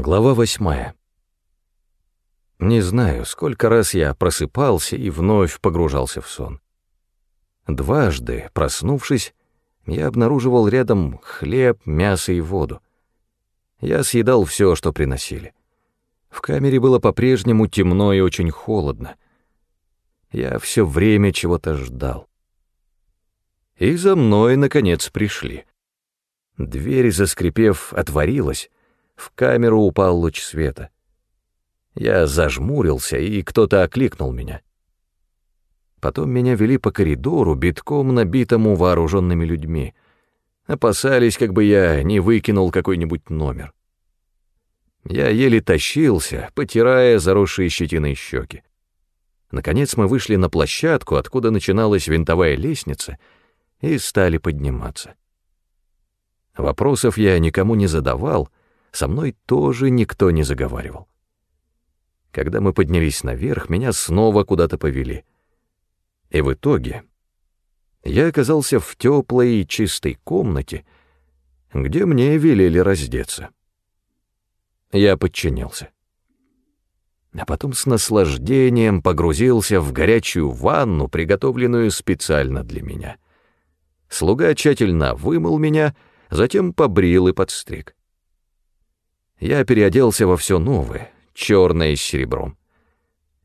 Глава восьмая. Не знаю, сколько раз я просыпался и вновь погружался в сон. Дважды, проснувшись, я обнаруживал рядом хлеб, мясо и воду. Я съедал все, что приносили. В камере было по-прежнему темно и очень холодно. Я все время чего-то ждал. И за мной, наконец, пришли. Дверь, заскрипев, отворилась, в камеру упал луч света. Я зажмурился, и кто-то окликнул меня. Потом меня вели по коридору, битком набитому вооруженными людьми. Опасались, как бы я не выкинул какой-нибудь номер. Я еле тащился, потирая заросшие щетиной щеки. Наконец мы вышли на площадку, откуда начиналась винтовая лестница, и стали подниматься. Вопросов я никому не задавал — со мной тоже никто не заговаривал. Когда мы поднялись наверх, меня снова куда-то повели. И в итоге я оказался в теплой и чистой комнате, где мне велели раздеться. Я подчинился. А потом с наслаждением погрузился в горячую ванну, приготовленную специально для меня. Слуга тщательно вымыл меня, затем побрил и подстриг я переоделся во все новое, черное с серебром.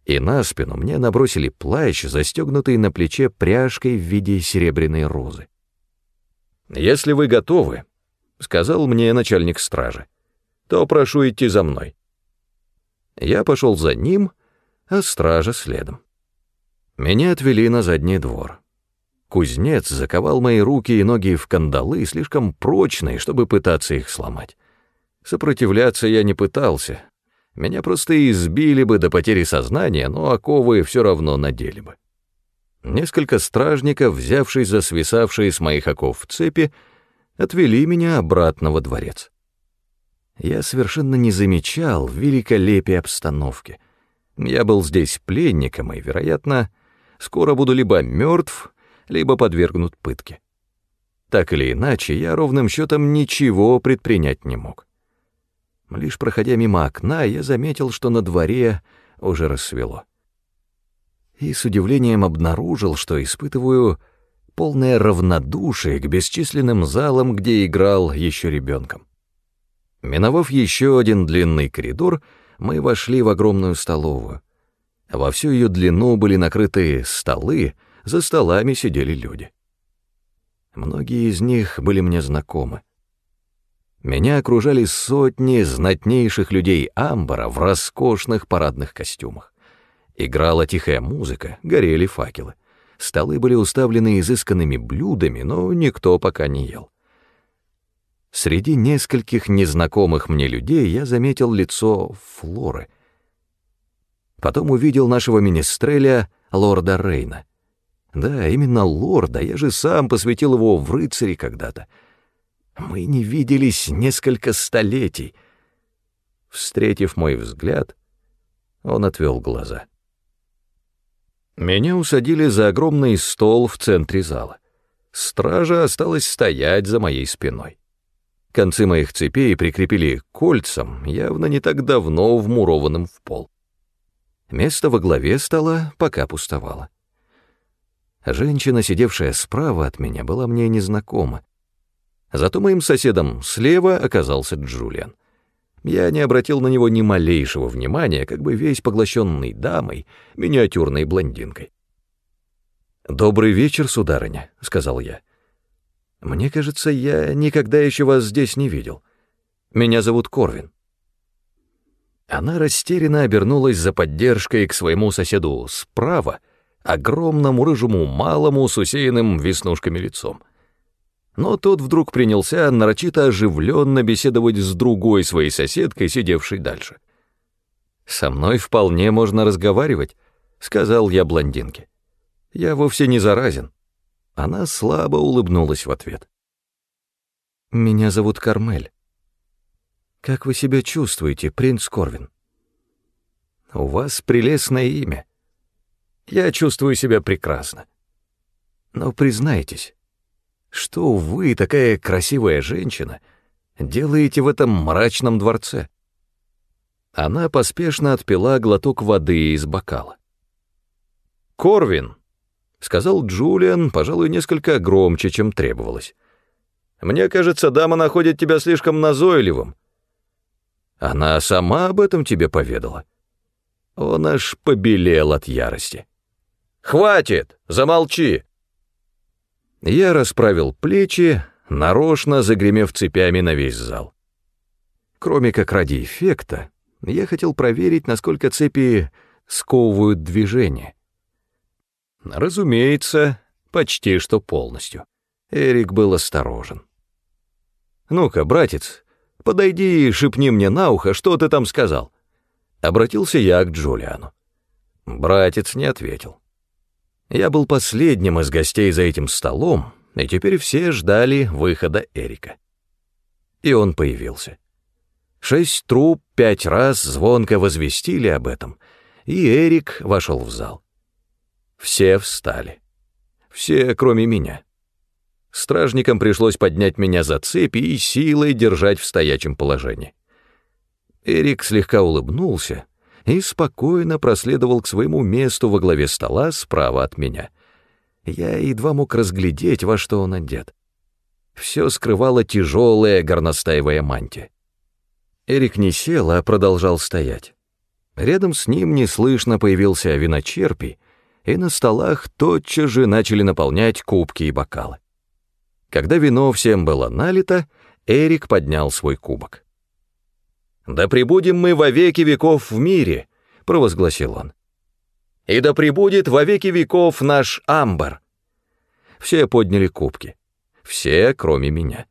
И на спину мне набросили плащ, застегнутый на плече пряжкой в виде серебряной розы. «Если вы готовы», — сказал мне начальник стражи, — «то прошу идти за мной». Я пошел за ним, а стража следом. Меня отвели на задний двор. Кузнец заковал мои руки и ноги в кандалы, слишком прочные, чтобы пытаться их сломать. Сопротивляться я не пытался. Меня просто избили бы до потери сознания, но оковы все равно надели бы. Несколько стражников, взявшись за свисавшие с моих оков цепи, отвели меня обратно во дворец. Я совершенно не замечал великолепия обстановки. Я был здесь пленником и, вероятно, скоро буду либо мертв, либо подвергнут пытке. Так или иначе, я ровным счетом ничего предпринять не мог. Лишь проходя мимо окна, я заметил, что на дворе уже рассвело. И с удивлением обнаружил, что испытываю полное равнодушие к бесчисленным залам, где играл еще ребенком. Миновав еще один длинный коридор, мы вошли в огромную столовую. Во всю ее длину были накрыты столы, за столами сидели люди. Многие из них были мне знакомы. Меня окружали сотни знатнейших людей Амбара в роскошных парадных костюмах. Играла тихая музыка, горели факелы. Столы были уставлены изысканными блюдами, но никто пока не ел. Среди нескольких незнакомых мне людей я заметил лицо Флоры. Потом увидел нашего министреля, лорда Рейна. Да, именно лорда, я же сам посвятил его в рыцари когда-то — мы не виделись несколько столетий. Встретив мой взгляд, он отвел глаза. Меня усадили за огромный стол в центре зала. Стража осталась стоять за моей спиной. Концы моих цепей прикрепили кольцам, явно не так давно вмурованным в пол. Место во главе стола пока пустовало. Женщина, сидевшая справа от меня, была мне незнакома. Зато моим соседом слева оказался Джулиан. Я не обратил на него ни малейшего внимания, как бы весь поглощенный дамой, миниатюрной блондинкой. «Добрый вечер, сударыня», — сказал я. «Мне кажется, я никогда еще вас здесь не видел. Меня зовут Корвин». Она растерянно обернулась за поддержкой к своему соседу справа, огромному рыжему малому с усеянным веснушками лицом но тот вдруг принялся нарочито оживленно беседовать с другой своей соседкой, сидевшей дальше. «Со мной вполне можно разговаривать», — сказал я блондинке. «Я вовсе не заразен». Она слабо улыбнулась в ответ. «Меня зовут Кармель. Как вы себя чувствуете, принц Корвин?» «У вас прелестное имя. Я чувствую себя прекрасно. Но признайтесь, что вы, такая красивая женщина, делаете в этом мрачном дворце? Она поспешно отпила глоток воды из бокала. «Корвин», — сказал Джулиан, пожалуй, несколько громче, чем требовалось. «Мне кажется, дама находит тебя слишком назойливым. Она сама об этом тебе поведала». Он аж побелел от ярости. «Хватит! Замолчи!» Я расправил плечи, нарочно загремев цепями на весь зал. Кроме как ради эффекта, я хотел проверить, насколько цепи сковывают движение. Разумеется, почти что полностью. Эрик был осторожен. «Ну-ка, братец, подойди и шепни мне на ухо, что ты там сказал». Обратился я к Джулиану. Братец не ответил. Я был последним из гостей за этим столом, и теперь все ждали выхода Эрика. И он появился. Шесть труб пять раз звонко возвестили об этом, и Эрик вошел в зал. Все встали. Все, кроме меня. Стражникам пришлось поднять меня за цепи и силой держать в стоячем положении. Эрик слегка улыбнулся и спокойно проследовал к своему месту во главе стола справа от меня. Я едва мог разглядеть, во что он одет. Все скрывала тяжелая горностаевая мантия. Эрик не сел, а продолжал стоять. Рядом с ним неслышно появился виночерпий, и на столах тотчас же начали наполнять кубки и бокалы. Когда вино всем было налито, Эрик поднял свой кубок. «Да пребудем мы во веки веков в мире», — провозгласил он. «И да пребудет во веки веков наш амбар». Все подняли кубки. Все, кроме меня.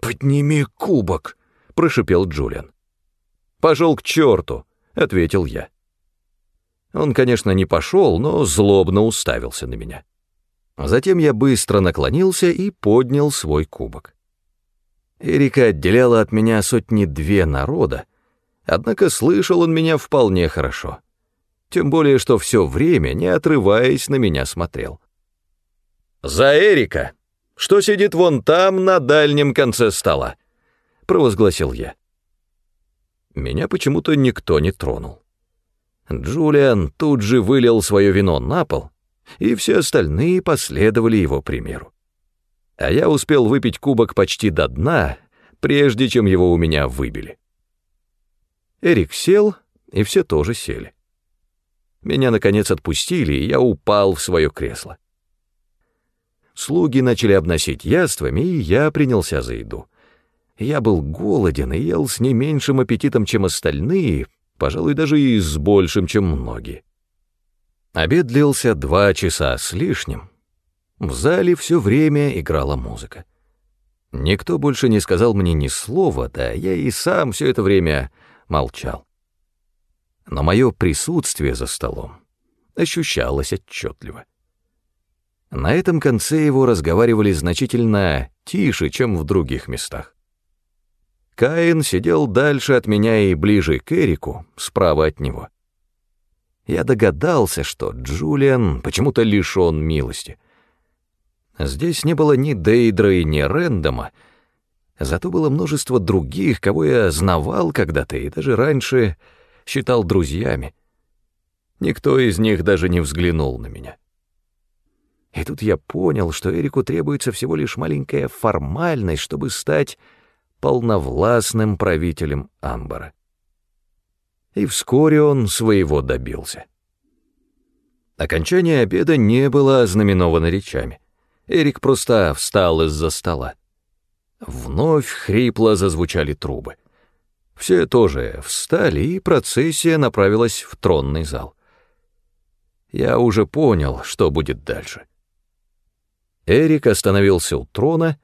«Подними кубок», — прошипел Джулиан. «Пошел к черту», — ответил я. Он, конечно, не пошел, но злобно уставился на меня. Затем я быстро наклонился и поднял свой кубок. Эрика отделяла от меня сотни-две народа, однако слышал он меня вполне хорошо. Тем более, что все время, не отрываясь, на меня смотрел. «За Эрика! Что сидит вон там, на дальнем конце стола!» — провозгласил я. Меня почему-то никто не тронул. Джулиан тут же вылил свое вино на пол, и все остальные последовали его примеру а я успел выпить кубок почти до дна, прежде чем его у меня выбили. Эрик сел, и все тоже сели. Меня, наконец, отпустили, и я упал в свое кресло. Слуги начали обносить яствами, и я принялся за еду. Я был голоден и ел с не меньшим аппетитом, чем остальные, пожалуй, даже и с большим, чем многие. Обед длился два часа с лишним, в зале все время играла музыка. Никто больше не сказал мне ни слова, да я и сам все это время молчал. Но мое присутствие за столом ощущалось отчетливо. На этом конце его разговаривали значительно тише, чем в других местах. Каин сидел дальше от меня и ближе к Эрику, справа от него. Я догадался, что Джулиан почему-то лишён милости. Здесь не было ни Дейдра и ни Рэндома, зато было множество других, кого я знавал когда-то и даже раньше считал друзьями. Никто из них даже не взглянул на меня. И тут я понял, что Эрику требуется всего лишь маленькая формальность, чтобы стать полновластным правителем Амбара. И вскоре он своего добился. Окончание обеда не было ознаменовано речами. Эрик просто встал из-за стола. Вновь хрипло зазвучали трубы. Все тоже встали, и процессия направилась в тронный зал. Я уже понял, что будет дальше. Эрик остановился у трона,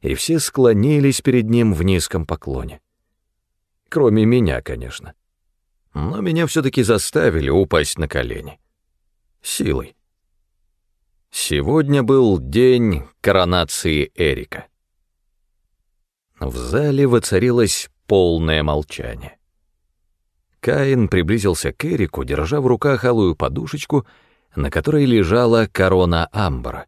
и все склонились перед ним в низком поклоне. Кроме меня, конечно. Но меня все-таки заставили упасть на колени. Силой. Сегодня был день коронации Эрика. В зале воцарилось полное молчание. Каин приблизился к Эрику, держа в руках алую подушечку, на которой лежала корона амбара.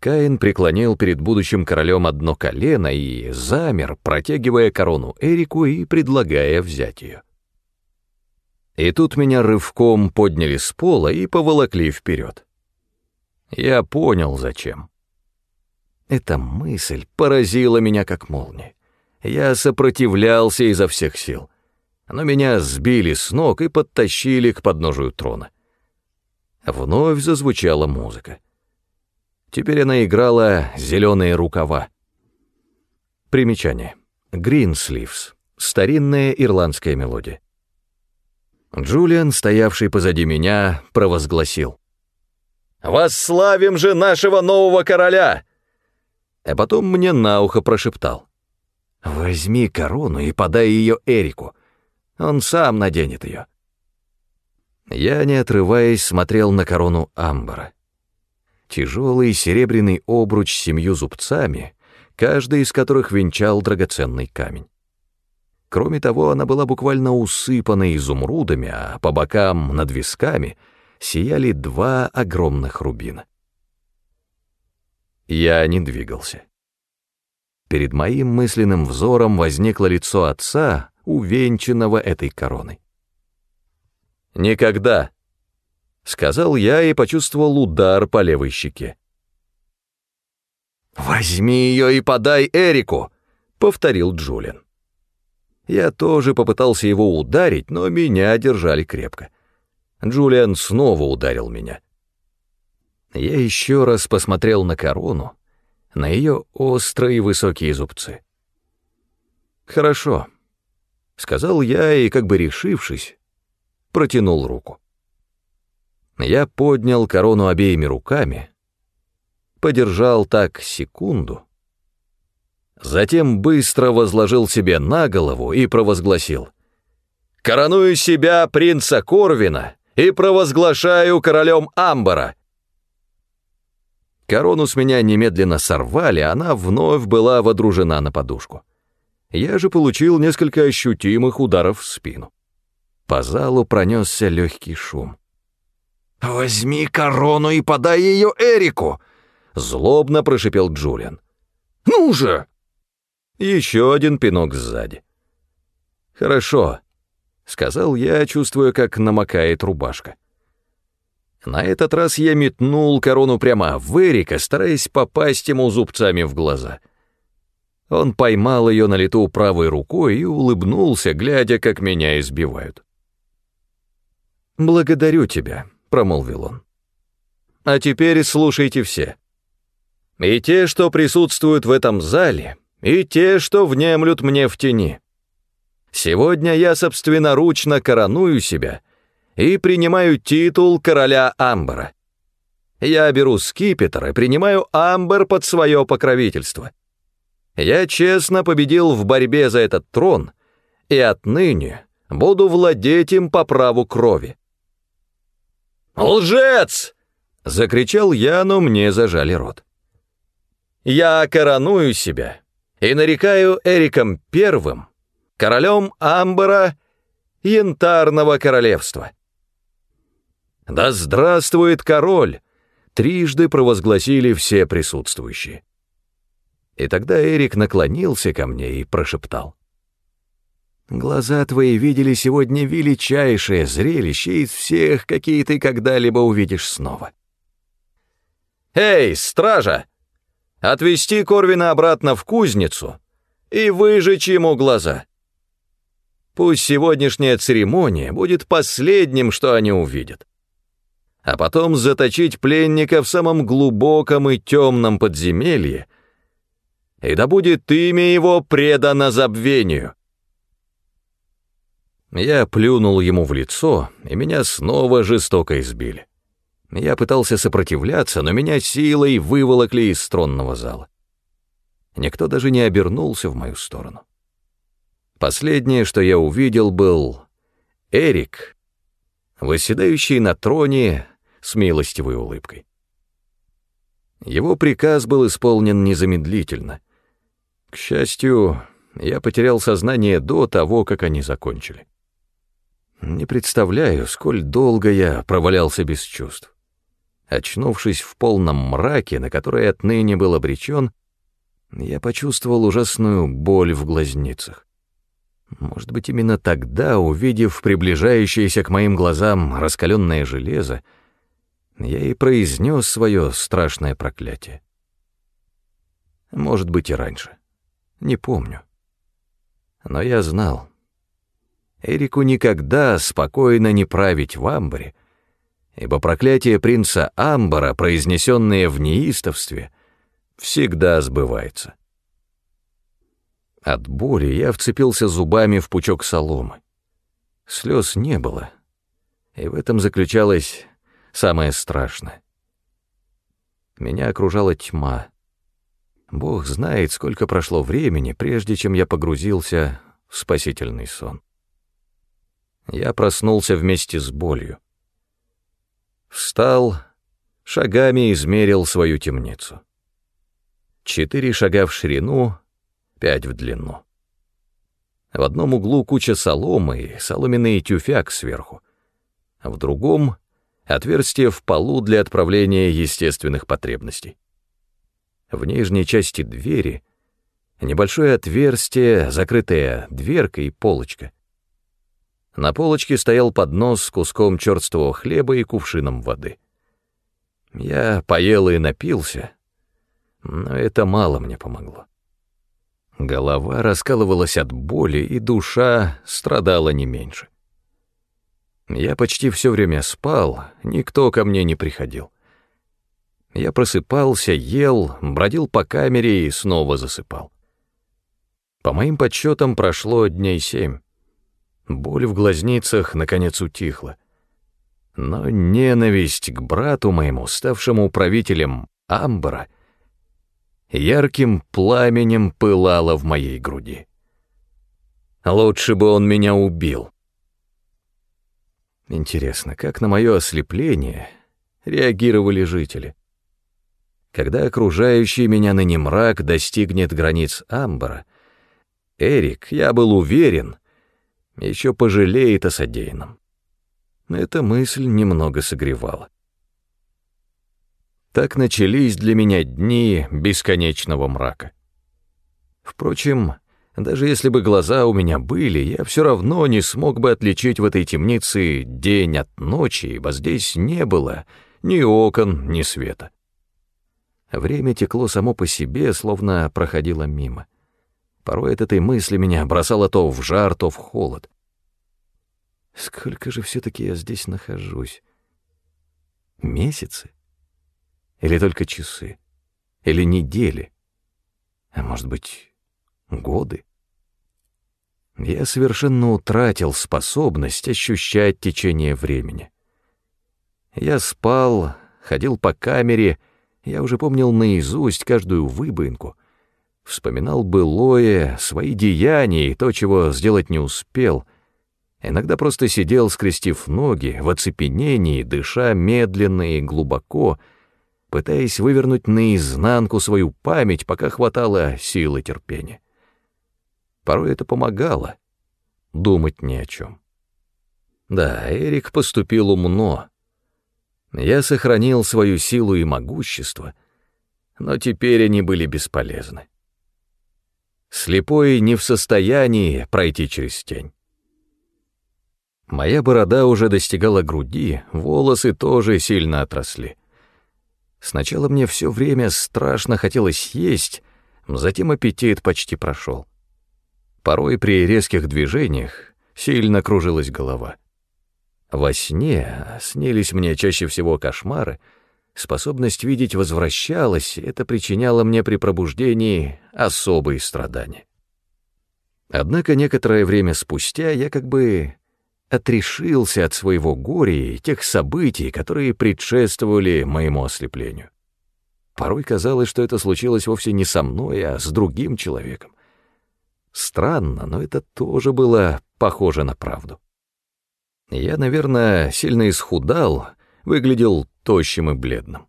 Каин преклонил перед будущим королем одно колено и замер, протягивая корону Эрику и предлагая взять ее. И тут меня рывком подняли с пола и поволокли вперед. Я понял, зачем. Эта мысль поразила меня как молния. Я сопротивлялся изо всех сил, но меня сбили с ног и подтащили к подножию трона. Вновь зазвучала музыка. Теперь она играла «Зеленые рукава». Примечание. Green Sleeves. Старинная ирландская мелодия. Джулиан, стоявший позади меня, провозгласил. «Восславим же нашего нового короля!» А потом мне на ухо прошептал. «Возьми корону и подай ее Эрику. Он сам наденет ее». Я, не отрываясь, смотрел на корону Амбара. Тяжелый серебряный обруч с семью зубцами, каждый из которых венчал драгоценный камень. Кроме того, она была буквально усыпана изумрудами, а по бокам над висками сияли два огромных рубина. Я не двигался. Перед моим мысленным взором возникло лицо отца, увенчанного этой короной. «Никогда», — сказал я и почувствовал удар по левой щеке. «Возьми ее и подай Эрику», — повторил Джулиан. Я тоже попытался его ударить, но меня держали крепко. Джулиан снова ударил меня. Я еще раз посмотрел на корону, на ее острые высокие зубцы. «Хорошо», — сказал я и, как бы решившись, протянул руку. Я поднял корону обеими руками, подержал так секунду, затем быстро возложил себе на голову и провозгласил «Короную себя принца Корвина и провозглашаю королем Амбара!» Корону с меня немедленно сорвали, она вновь была водружена на подушку. Я же получил несколько ощутимых ударов в спину. По залу пронесся легкий шум. «Возьми корону и подай ее Эрику!» — злобно прошипел Джулиан. «Ну же!» Еще один пинок сзади. «Хорошо», — сказал я, чувствуя, как намокает рубашка. На этот раз я метнул корону прямо в Эрика, стараясь попасть ему зубцами в глаза. Он поймал ее на лету правой рукой и улыбнулся, глядя, как меня избивают. «Благодарю тебя», — промолвил он. «А теперь слушайте все. И те, что присутствуют в этом зале, и те, что внемлют мне в тени. Сегодня я собственноручно короную себя — и принимаю титул короля Амбера. Я беру скипетр и принимаю Амбер под свое покровительство. Я честно победил в борьбе за этот трон, и отныне буду владеть им по праву крови. «Лжец!» — закричал я, но мне зажали рот. «Я короную себя и нарекаю Эриком Первым королем Амбера Янтарного Королевства». «Да здравствует король!» трижды провозгласили все присутствующие. И тогда Эрик наклонился ко мне и прошептал. «Глаза твои видели сегодня величайшее зрелище из всех, какие ты когда-либо увидишь снова». «Эй, стража! Отвести Корвина обратно в кузницу и выжечь ему глаза. Пусть сегодняшняя церемония будет последним, что они увидят» а потом заточить пленника в самом глубоком и темном подземелье, и да будет имя его предано забвению. Я плюнул ему в лицо, и меня снова жестоко избили. Я пытался сопротивляться, но меня силой выволокли из тронного зала. Никто даже не обернулся в мою сторону. Последнее, что я увидел, был Эрик, восседающий на троне с милостивой улыбкой. Его приказ был исполнен незамедлительно. К счастью, я потерял сознание до того, как они закончили. Не представляю, сколь долго я провалялся без чувств. Очнувшись в полном мраке, на который отныне был обречен, я почувствовал ужасную боль в глазницах. Может быть, именно тогда, увидев приближающееся к моим глазам раскаленное железо, я и произнес свое страшное проклятие. Может быть, и раньше. Не помню. Но я знал. Эрику никогда спокойно не править в Амбаре, ибо проклятие принца Амбара, произнесенное в неистовстве, всегда сбывается. От боли я вцепился зубами в пучок соломы. Слез не было, и в этом заключалось самое страшное. Меня окружала тьма. Бог знает, сколько прошло времени, прежде чем я погрузился в спасительный сон. Я проснулся вместе с болью. Встал, шагами измерил свою темницу. Четыре шага в ширину, пять в длину. В одном углу куча соломы соломенный тюфяк сверху, а в другом — отверстие в полу для отправления естественных потребностей. В нижней части двери небольшое отверстие, закрытое дверкой и полочка. На полочке стоял поднос с куском черствого хлеба и кувшином воды. Я поел и напился, но это мало мне помогло. Голова раскалывалась от боли, и душа страдала не меньше. Я почти все время спал, никто ко мне не приходил. Я просыпался, ел, бродил по камере и снова засыпал. По моим подсчетам прошло дней семь. Боль в глазницах, наконец, утихла. Но ненависть к брату моему, ставшему правителем Амбара, ярким пламенем пылала в моей груди. Лучше бы он меня убил. Интересно, как на мое ослепление реагировали жители? Когда окружающий меня ныне мрак достигнет границ Амбара, Эрик, я был уверен, еще пожалеет о содеянном. Эта мысль немного согревала. Так начались для меня дни бесконечного мрака. Впрочем, даже если бы глаза у меня были, я все равно не смог бы отличить в этой темнице день от ночи, ибо здесь не было ни окон, ни света. Время текло само по себе, словно проходило мимо. Порой от этой мысли меня бросало то в жар, то в холод. Сколько же все-таки я здесь нахожусь? Месяцы? Или только часы? Или недели? А может быть, годы? Я совершенно утратил способность ощущать течение времени. Я спал, ходил по камере, я уже помнил наизусть каждую выбоинку — вспоминал былое, свои деяния и то, чего сделать не успел. Иногда просто сидел, скрестив ноги, в оцепенении, дыша медленно и глубоко, пытаясь вывернуть наизнанку свою память, пока хватало силы терпения. Порой это помогало думать ни о чем. Да, Эрик поступил умно. Я сохранил свою силу и могущество, но теперь они были бесполезны. Слепой не в состоянии пройти через тень. Моя борода уже достигала груди, волосы тоже сильно отросли. Сначала мне все время страшно хотелось есть, затем аппетит почти прошел. Порой при резких движениях сильно кружилась голова. Во сне снились мне чаще всего кошмары — Способность видеть возвращалась, это причиняло мне при пробуждении особые страдания. Однако некоторое время спустя я как бы отрешился от своего горя и тех событий, которые предшествовали моему ослеплению. Порой казалось, что это случилось вовсе не со мной, а с другим человеком. Странно, но это тоже было похоже на правду. Я, наверное, сильно исхудал, выглядел тощим и бледным.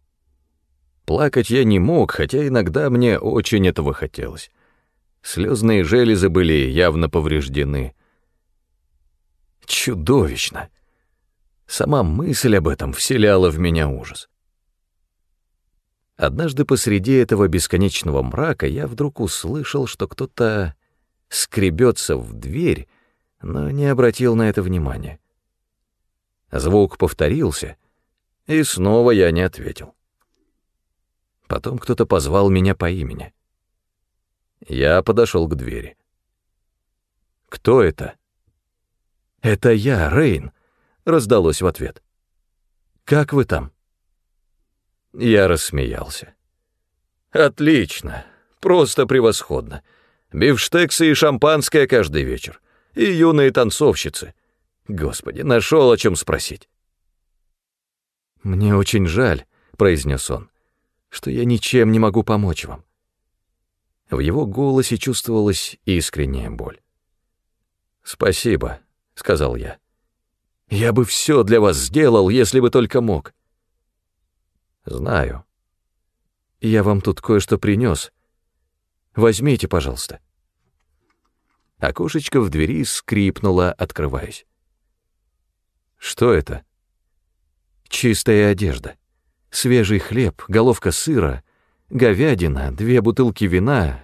Плакать я не мог, хотя иногда мне очень этого хотелось. Слезные железы были явно повреждены. Чудовищно! Сама мысль об этом вселяла в меня ужас. Однажды посреди этого бесконечного мрака я вдруг услышал, что кто-то скребется в дверь, но не обратил на это внимания. Звук повторился, и снова я не ответил. Потом кто-то позвал меня по имени. Я подошел к двери. «Кто это?» «Это я, Рейн», — раздалось в ответ. «Как вы там?» Я рассмеялся. «Отлично, просто превосходно. Бифштексы и шампанское каждый вечер. И юные танцовщицы. Господи, нашел о чем спросить». «Мне очень жаль», — произнес он, — «что я ничем не могу помочь вам». В его голосе чувствовалась искренняя боль. «Спасибо», — сказал я. «Я бы все для вас сделал, если бы только мог». «Знаю. Я вам тут кое-что принес. Возьмите, пожалуйста». Окошечко в двери скрипнуло, открываясь. «Что это?» «Чистая одежда, свежий хлеб, головка сыра, говядина, две бутылки вина,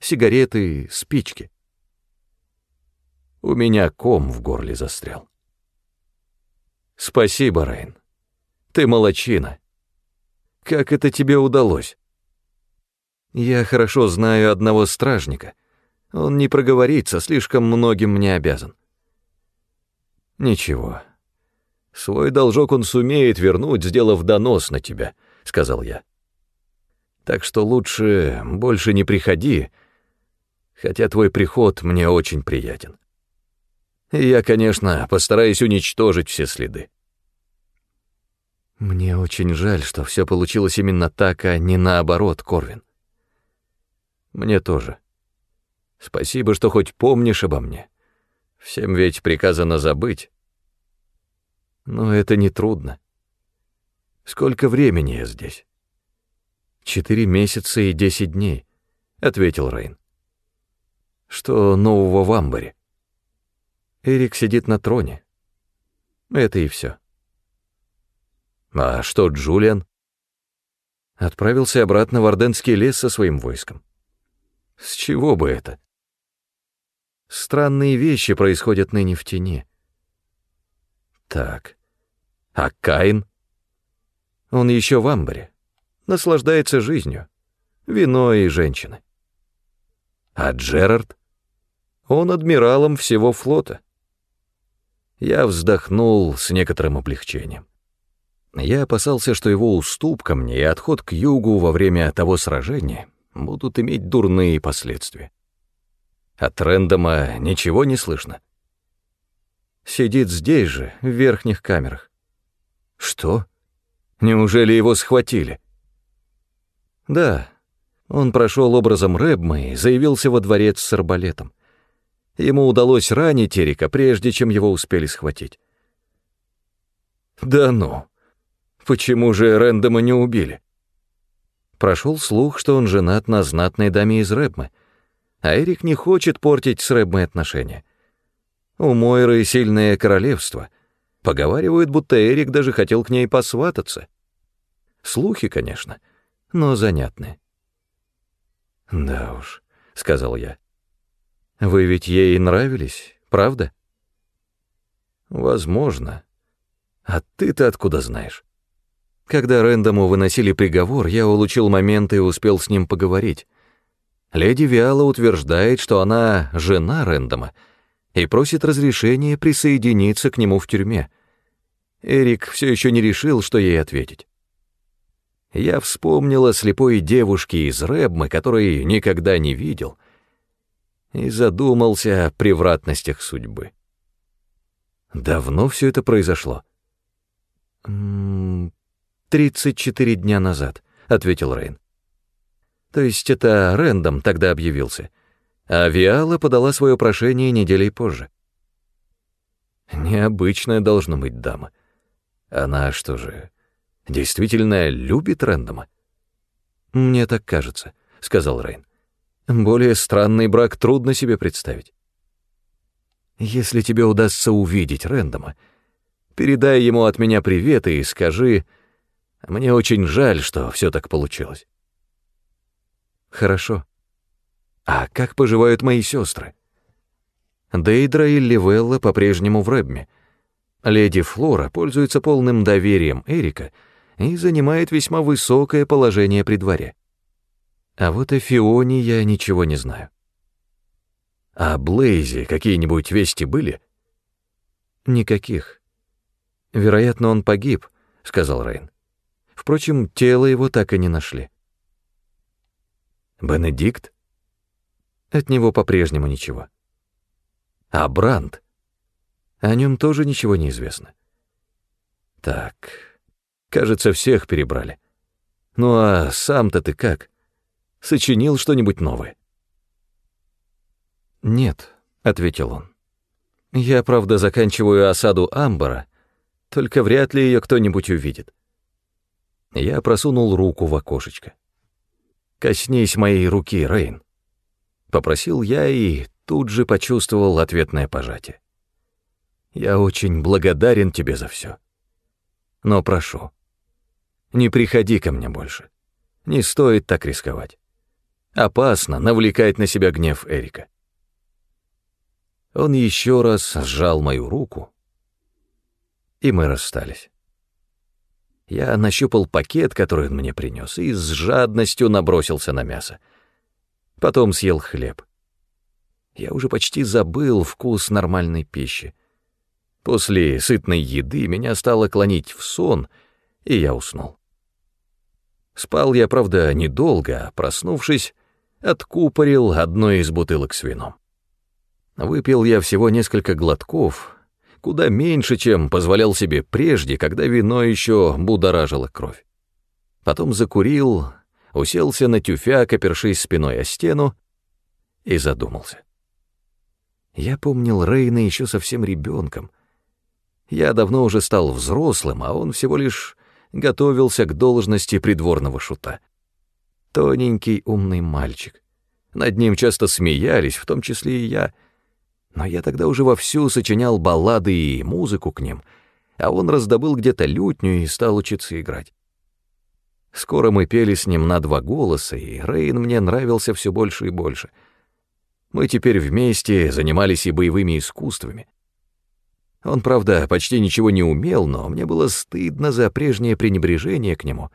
сигареты, спички». У меня ком в горле застрял. «Спасибо, Рейн. Ты молочина. Как это тебе удалось?» «Я хорошо знаю одного стражника. Он не проговорится, слишком многим мне обязан». «Ничего. Свой должок он сумеет вернуть, сделав донос на тебя», — сказал я. «Так что лучше больше не приходи, хотя твой приход мне очень приятен. И я, конечно, постараюсь уничтожить все следы». Мне очень жаль, что все получилось именно так, а не наоборот, Корвин. Мне тоже. Спасибо, что хоть помнишь обо мне. Всем ведь приказано забыть. Но это не трудно. Сколько времени я здесь? Четыре месяца и десять дней, ответил Рейн. Что нового в Амбаре? Эрик сидит на троне. Это и все. А что Джулиан? Отправился обратно в Орденский лес со своим войском. С чего бы это? Странные вещи происходят ныне в тени. Так, а Каин? Он еще в амбаре, наслаждается жизнью, вино и женщины. А Джерард? Он адмиралом всего флота. Я вздохнул с некоторым облегчением. Я опасался, что его уступка мне и отход к югу во время того сражения будут иметь дурные последствия. От Рэндома ничего не слышно. Сидит здесь же, в верхних камерах. Что? Неужели его схватили? Да, он прошел образом Рэбма и заявился во дворец с арбалетом. Ему удалось ранить Эрика, прежде чем его успели схватить. Да ну! Почему же Рэндома не убили? Прошел слух, что он женат на знатной даме из Рэбмы, а Эрик не хочет портить с Рэбмой отношения. У Мойры сильное королевство. Поговаривают, будто Эрик даже хотел к ней посвататься. Слухи, конечно, но занятны. «Да уж», — сказал я. «Вы ведь ей нравились, правда?» «Возможно. А ты-то откуда знаешь?» Когда Рэндому выносили приговор, я улучил момент и успел с ним поговорить. Леди Виала утверждает, что она жена Рэндома и просит разрешения присоединиться к нему в тюрьме. Эрик все еще не решил, что ей ответить. Я вспомнила слепой девушке из Рэбмы, которой никогда не видел, и задумался о превратностях судьбы. Давно все это произошло? «Тридцать четыре дня назад», — ответил Рейн. То есть это Рэндом тогда объявился, а Виала подала свое прошение неделей позже. Необычная должна быть дама. Она что же, действительно любит Рэндома? «Мне так кажется», — сказал Рейн. «Более странный брак трудно себе представить. Если тебе удастся увидеть Рэндома, передай ему от меня привет и скажи, Мне очень жаль, что все так получилось. Хорошо. А как поживают мои сестры? Дейдра и Ливелла по-прежнему в Рэбме. Леди Флора пользуется полным доверием Эрика и занимает весьма высокое положение при дворе. А вот о Фионе я ничего не знаю. А Блейзи какие-нибудь вести были? Никаких. Вероятно, он погиб, сказал Рейн. Впрочем, тело его так и не нашли. Бенедикт? От него по-прежнему ничего. А Бранд? О нем тоже ничего не известно. Так, кажется, всех перебрали. Ну а сам-то ты как? Сочинил что-нибудь новое? Нет, ответил он. Я, правда, заканчиваю осаду Амбара, только вряд ли ее кто-нибудь увидит. Я просунул руку в окошечко. «Коснись моей руки, Рейн», — попросил я и тут же почувствовал ответное пожатие. «Я очень благодарен тебе за все. Но прошу, не приходи ко мне больше. Не стоит так рисковать. Опасно навлекать на себя гнев Эрика». Он еще раз сжал мою руку, и мы расстались. Я нащупал пакет, который он мне принес, и с жадностью набросился на мясо. Потом съел хлеб. Я уже почти забыл вкус нормальной пищи. После сытной еды меня стало клонить в сон, и я уснул. Спал я, правда, недолго, а проснувшись, откупорил одной из бутылок с вином. Выпил я всего несколько глотков, куда меньше, чем позволял себе прежде, когда вино еще будоражило кровь. Потом закурил, уселся на тюфяк, опершись спиной о стену, и задумался. Я помнил Рейна еще совсем ребенком. Я давно уже стал взрослым, а он всего лишь готовился к должности придворного шута. Тоненький умный мальчик. Над ним часто смеялись, в том числе и я — но я тогда уже вовсю сочинял баллады и музыку к ним, а он раздобыл где-то лютню и стал учиться играть. Скоро мы пели с ним на два голоса, и Рейн мне нравился все больше и больше. Мы теперь вместе занимались и боевыми искусствами. Он, правда, почти ничего не умел, но мне было стыдно за прежнее пренебрежение к нему.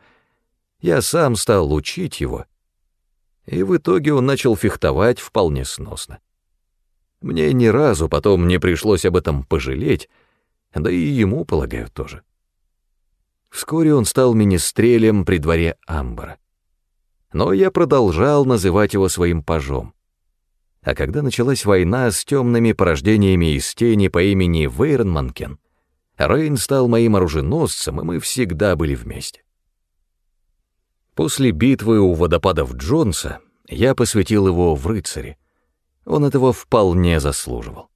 Я сам стал учить его, и в итоге он начал фехтовать вполне сносно. Мне ни разу потом не пришлось об этом пожалеть, да и ему, полагаю, тоже. Вскоре он стал министрелем при дворе Амбара. Но я продолжал называть его своим пажом. А когда началась война с темными порождениями из тени по имени Вейрнманкен, Рейн стал моим оруженосцем, и мы всегда были вместе. После битвы у водопадов Джонса я посвятил его в рыцари, он этого вполне заслуживал.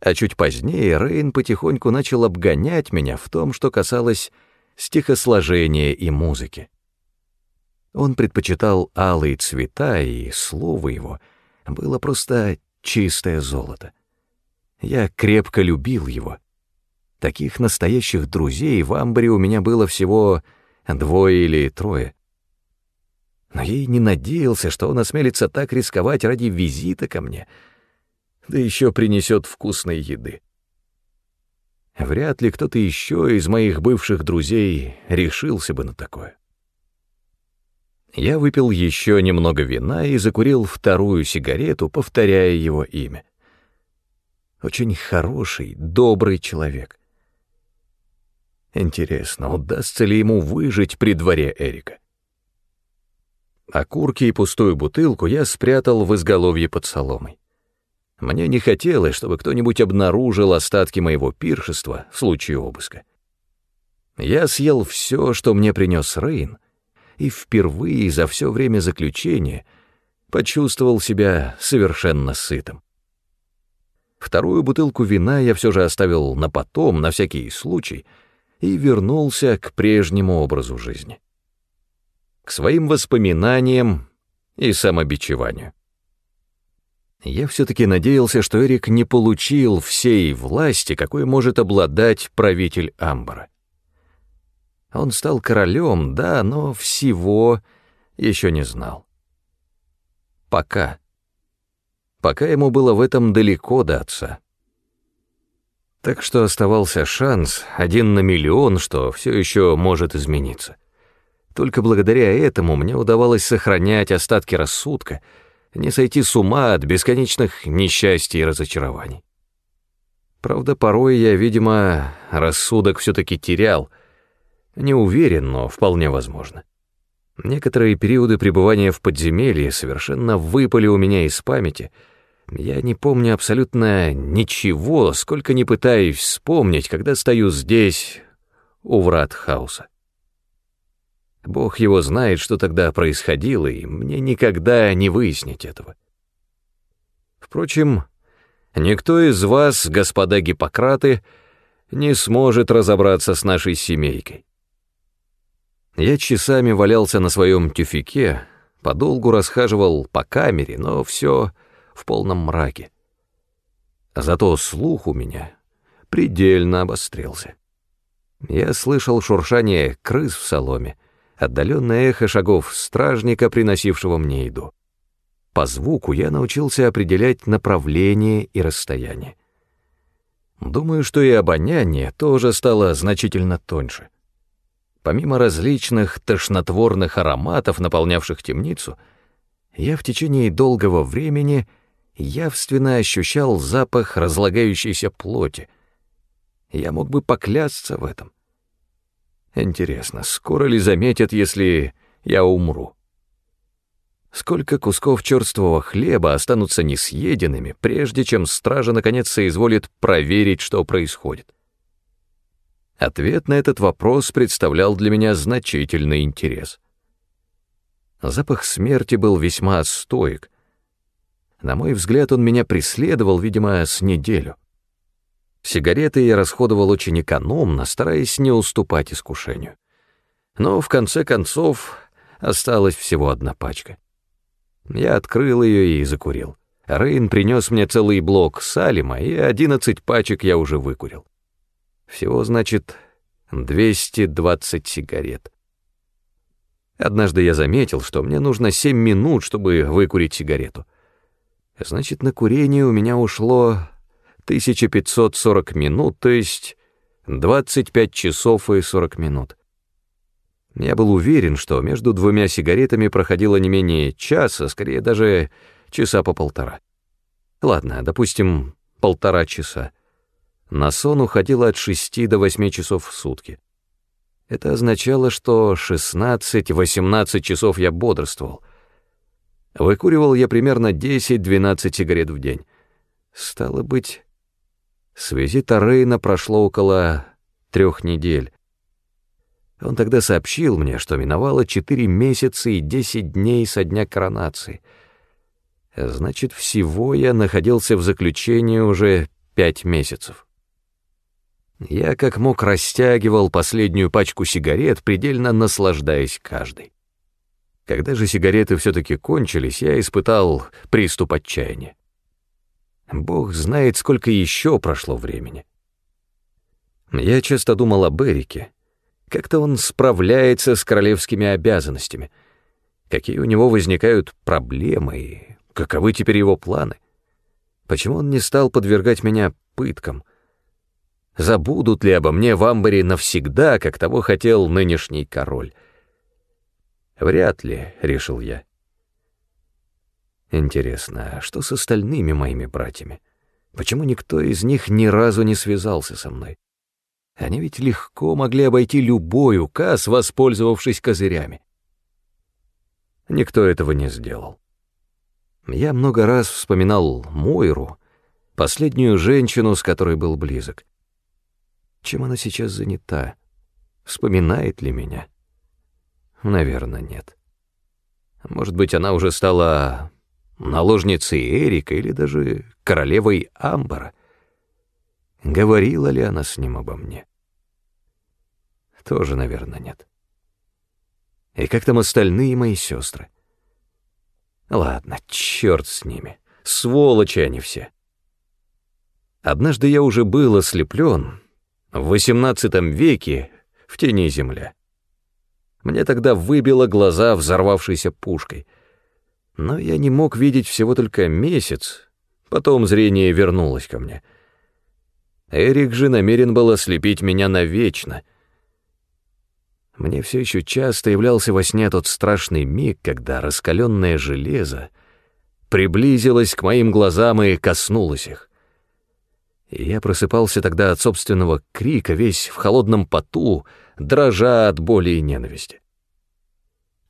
А чуть позднее Рейн потихоньку начал обгонять меня в том, что касалось стихосложения и музыки. Он предпочитал алые цвета, и слово его было просто чистое золото. Я крепко любил его. Таких настоящих друзей в Амбре у меня было всего двое или трое но и не надеялся, что он осмелится так рисковать ради визита ко мне, да еще принесет вкусной еды. Вряд ли кто-то еще из моих бывших друзей решился бы на такое. Я выпил еще немного вина и закурил вторую сигарету, повторяя его имя. Очень хороший, добрый человек. Интересно, удастся ли ему выжить при дворе Эрика? Окурки и пустую бутылку я спрятал в изголовье под соломой. Мне не хотелось, чтобы кто-нибудь обнаружил остатки моего пиршества в случае обыска. Я съел все, что мне принес Рейн, и впервые за все время заключения почувствовал себя совершенно сытым. Вторую бутылку вина я все же оставил на потом, на всякий случай, и вернулся к прежнему образу жизни к своим воспоминаниям и самобичеванию. Я все-таки надеялся, что Эрик не получил всей власти, какой может обладать правитель Амбара. Он стал королем, да, но всего еще не знал. Пока. Пока ему было в этом далеко до отца. Так что оставался шанс, один на миллион, что все еще может измениться. Только благодаря этому мне удавалось сохранять остатки рассудка, не сойти с ума от бесконечных несчастий и разочарований. Правда, порой я, видимо, рассудок все-таки терял. Не уверен, но вполне возможно. Некоторые периоды пребывания в подземелье совершенно выпали у меня из памяти. Я не помню абсолютно ничего, сколько не пытаюсь вспомнить, когда стою здесь, у врат хаоса. Бог его знает, что тогда происходило, и мне никогда не выяснить этого. Впрочем, никто из вас, господа Гиппократы, не сможет разобраться с нашей семейкой. Я часами валялся на своем тюфике, подолгу расхаживал по камере, но все в полном мраке. Зато слух у меня предельно обострился. Я слышал шуршание крыс в соломе, отдаленное эхо шагов стражника, приносившего мне еду. По звуку я научился определять направление и расстояние. Думаю, что и обоняние тоже стало значительно тоньше. Помимо различных тошнотворных ароматов, наполнявших темницу, я в течение долгого времени явственно ощущал запах разлагающейся плоти. Я мог бы поклясться в этом. Интересно, скоро ли заметят, если я умру? Сколько кусков черствого хлеба останутся несъеденными, прежде чем стража наконец соизволит проверить, что происходит? Ответ на этот вопрос представлял для меня значительный интерес. Запах смерти был весьма стоек. На мой взгляд, он меня преследовал, видимо, с неделю. Сигареты я расходовал очень экономно, стараясь не уступать искушению. Но, в конце концов, осталась всего одна пачка. Я открыл ее и закурил. Рейн принес мне целый блок салима, и одиннадцать пачек я уже выкурил. Всего, значит, 220 сигарет. Однажды я заметил, что мне нужно 7 минут, чтобы выкурить сигарету. Значит, на курение у меня ушло 1540 минут, то есть 25 часов и 40 минут. Я был уверен, что между двумя сигаретами проходило не менее часа, скорее даже часа по полтора. Ладно, допустим, полтора часа. На сон уходило от 6 до 8 часов в сутки. Это означало, что 16-18 часов я бодрствовал. Выкуривал я примерно 10-12 сигарет в день. Стало быть, с визита Рейна прошло около трех недель. Он тогда сообщил мне, что миновало 4 месяца и 10 дней со дня коронации. Значит, всего я находился в заключении уже пять месяцев. Я как мог растягивал последнюю пачку сигарет, предельно наслаждаясь каждой. Когда же сигареты все-таки кончились, я испытал приступ отчаяния. Бог знает, сколько еще прошло времени. Я часто думал об Эрике. Как-то он справляется с королевскими обязанностями. Какие у него возникают проблемы и каковы теперь его планы. Почему он не стал подвергать меня пыткам — Забудут ли обо мне в Амбаре навсегда, как того хотел нынешний король? Вряд ли, — решил я. Интересно, а что с остальными моими братьями? Почему никто из них ни разу не связался со мной? Они ведь легко могли обойти любой указ, воспользовавшись козырями. Никто этого не сделал. Я много раз вспоминал Мойру, последнюю женщину, с которой был близок. Чем она сейчас занята? Вспоминает ли меня? Наверное, нет. Может быть, она уже стала наложницей Эрика или даже королевой Амбара. Говорила ли она с ним обо мне? Тоже, наверное, нет. И как там остальные мои сестры? Ладно, черт с ними. Сволочи они все. Однажды я уже был ослеплен, в XVIII веке в тени земля. Мне тогда выбило глаза взорвавшейся пушкой. Но я не мог видеть всего только месяц, потом зрение вернулось ко мне. Эрик же намерен был ослепить меня навечно. Мне все еще часто являлся во сне тот страшный миг, когда раскаленное железо приблизилось к моим глазам и коснулось их. И я просыпался тогда от собственного крика, весь в холодном поту, дрожа от боли и ненависти.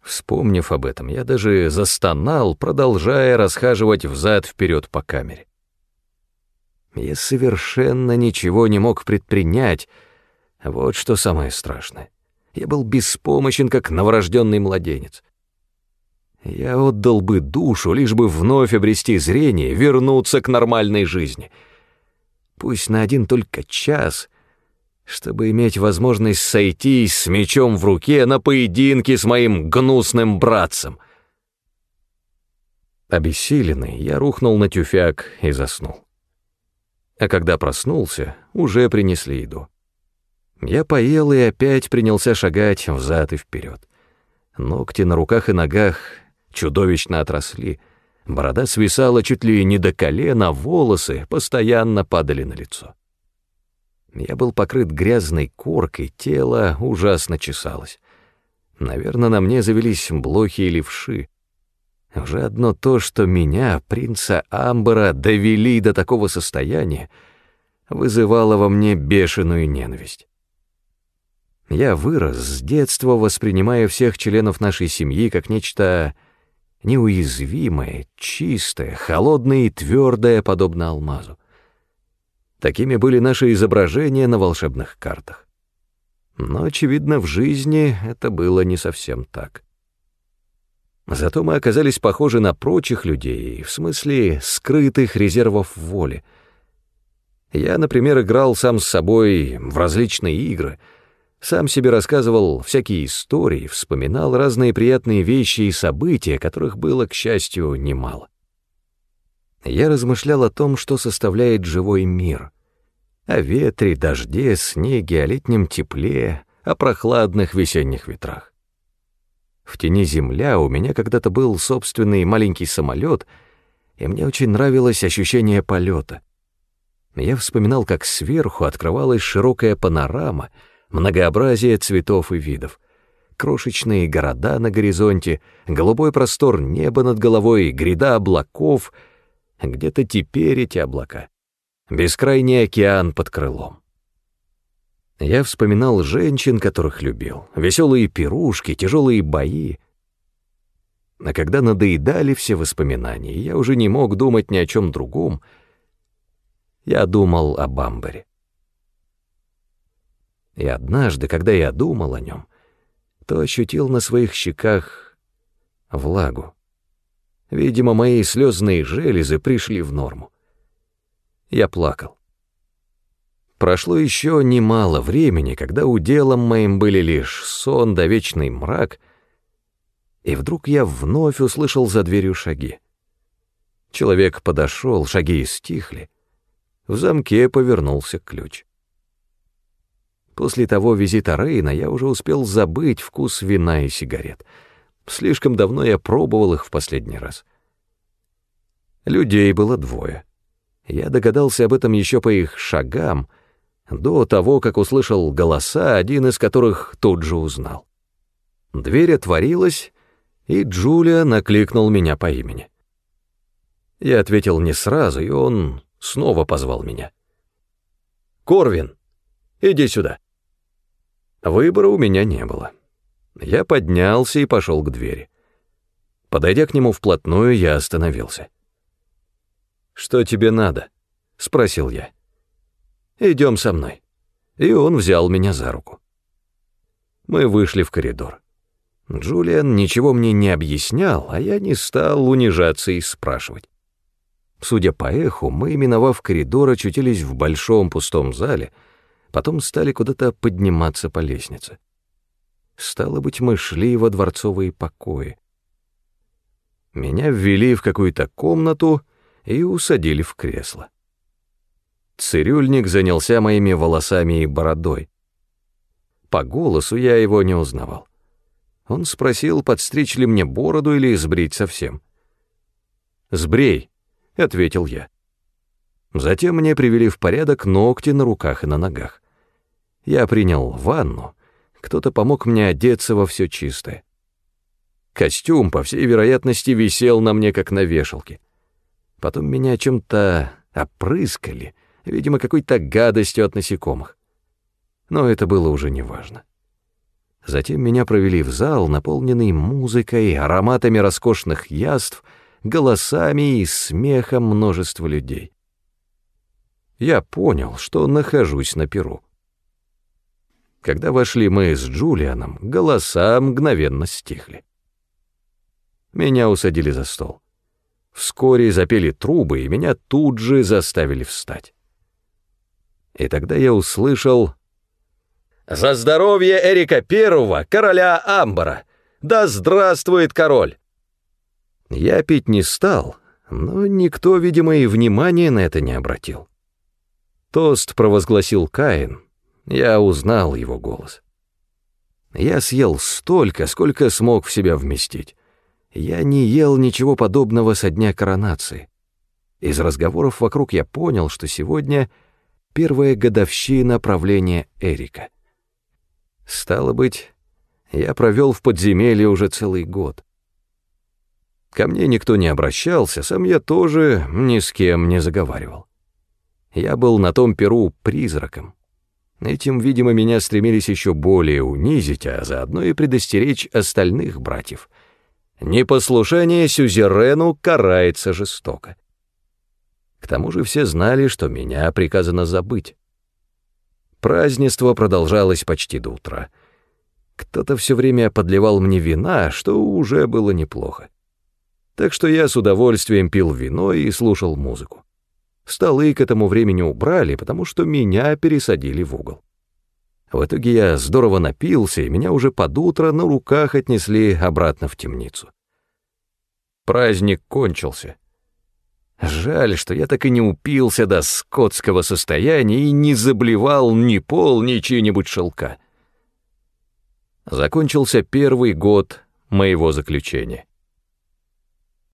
Вспомнив об этом, я даже застонал, продолжая расхаживать взад-вперед по камере. Я совершенно ничего не мог предпринять, вот что самое страшное. Я был беспомощен, как новорожденный младенец. Я отдал бы душу, лишь бы вновь обрести зрение, вернуться к нормальной жизни. Пусть на один только час — чтобы иметь возможность сойтись с мечом в руке на поединке с моим гнусным братцем. Обессиленный, я рухнул на тюфяк и заснул. А когда проснулся, уже принесли еду. Я поел и опять принялся шагать взад и вперед. Ногти на руках и ногах чудовищно отросли, борода свисала чуть ли не до колена, волосы постоянно падали на лицо. Я был покрыт грязной коркой, тело ужасно чесалось. Наверное, на мне завелись блохи или вши. Уже одно то, что меня, принца Амбера, довели до такого состояния, вызывало во мне бешеную ненависть. Я вырос с детства, воспринимая всех членов нашей семьи как нечто неуязвимое, чистое, холодное и твердое, подобно алмазу. Такими были наши изображения на волшебных картах. Но, очевидно, в жизни это было не совсем так. Зато мы оказались похожи на прочих людей, в смысле скрытых резервов воли. Я, например, играл сам с собой в различные игры, сам себе рассказывал всякие истории, вспоминал разные приятные вещи и события, которых было, к счастью, немало я размышлял о том, что составляет живой мир. О ветре, дожде, снеге, о летнем тепле, о прохладных весенних ветрах. В тени земля у меня когда-то был собственный маленький самолет, и мне очень нравилось ощущение полета. Я вспоминал, как сверху открывалась широкая панорама, многообразие цветов и видов. Крошечные города на горизонте, голубой простор неба над головой, гряда облаков — где-то теперь эти облака. Бескрайний океан под крылом. Я вспоминал женщин, которых любил, веселые пирушки, тяжелые бои. А когда надоедали все воспоминания, я уже не мог думать ни о чем другом, я думал о Бамбере. И однажды, когда я думал о нем, то ощутил на своих щеках влагу. Видимо, мои слезные железы пришли в норму. Я плакал. Прошло еще немало времени, когда уделом моим были лишь сон да вечный мрак, и вдруг я вновь услышал за дверью шаги. Человек подошел, шаги стихли. В замке повернулся ключ. После того визита Рейна я уже успел забыть вкус вина и сигарет — Слишком давно я пробовал их в последний раз. Людей было двое. Я догадался об этом еще по их шагам, до того, как услышал голоса, один из которых тут же узнал. Дверь отворилась, и Джулия накликнул меня по имени. Я ответил не сразу, и он снова позвал меня. «Корвин, иди сюда». Выбора у меня не было. Я поднялся и пошел к двери. Подойдя к нему вплотную, я остановился. «Что тебе надо?» — спросил я. «Идем со мной». И он взял меня за руку. Мы вышли в коридор. Джулиан ничего мне не объяснял, а я не стал унижаться и спрашивать. Судя по эху, мы, миновав коридор, очутились в большом пустом зале, потом стали куда-то подниматься по лестнице. Стало быть, мы шли во дворцовые покои. Меня ввели в какую-то комнату и усадили в кресло. Цирюльник занялся моими волосами и бородой. По голосу я его не узнавал. Он спросил, подстричь ли мне бороду или сбрить совсем. «Сбрей», — ответил я. Затем мне привели в порядок ногти на руках и на ногах. Я принял ванну, кто-то помог мне одеться во все чистое. Костюм, по всей вероятности, висел на мне, как на вешалке. Потом меня чем-то опрыскали, видимо, какой-то гадостью от насекомых. Но это было уже неважно. Затем меня провели в зал, наполненный музыкой, ароматами роскошных яств, голосами и смехом множества людей. Я понял, что нахожусь на перу. Когда вошли мы с Джулианом, голоса мгновенно стихли. Меня усадили за стол. Вскоре запели трубы, и меня тут же заставили встать. И тогда я услышал «За здоровье Эрика Первого, короля Амбара! Да здравствует король!» Я пить не стал, но никто, видимо, и внимания на это не обратил. Тост провозгласил Каин, я узнал его голос. Я съел столько, сколько смог в себя вместить. Я не ел ничего подобного со дня коронации. Из разговоров вокруг я понял, что сегодня первая годовщина правления Эрика. Стало быть, я провел в подземелье уже целый год. Ко мне никто не обращался, сам я тоже ни с кем не заговаривал. Я был на том перу призраком. Этим, видимо, меня стремились еще более унизить, а заодно и предостеречь остальных братьев. Непослушание сюзерену карается жестоко. К тому же все знали, что меня приказано забыть. Празднество продолжалось почти до утра. Кто-то все время подливал мне вина, что уже было неплохо. Так что я с удовольствием пил вино и слушал музыку. Столы к этому времени убрали, потому что меня пересадили в угол. В итоге я здорово напился, и меня уже под утро на руках отнесли обратно в темницу. Праздник кончился. Жаль, что я так и не упился до скотского состояния и не заблевал ни пол, ни чьи-нибудь шелка. Закончился первый год моего заключения.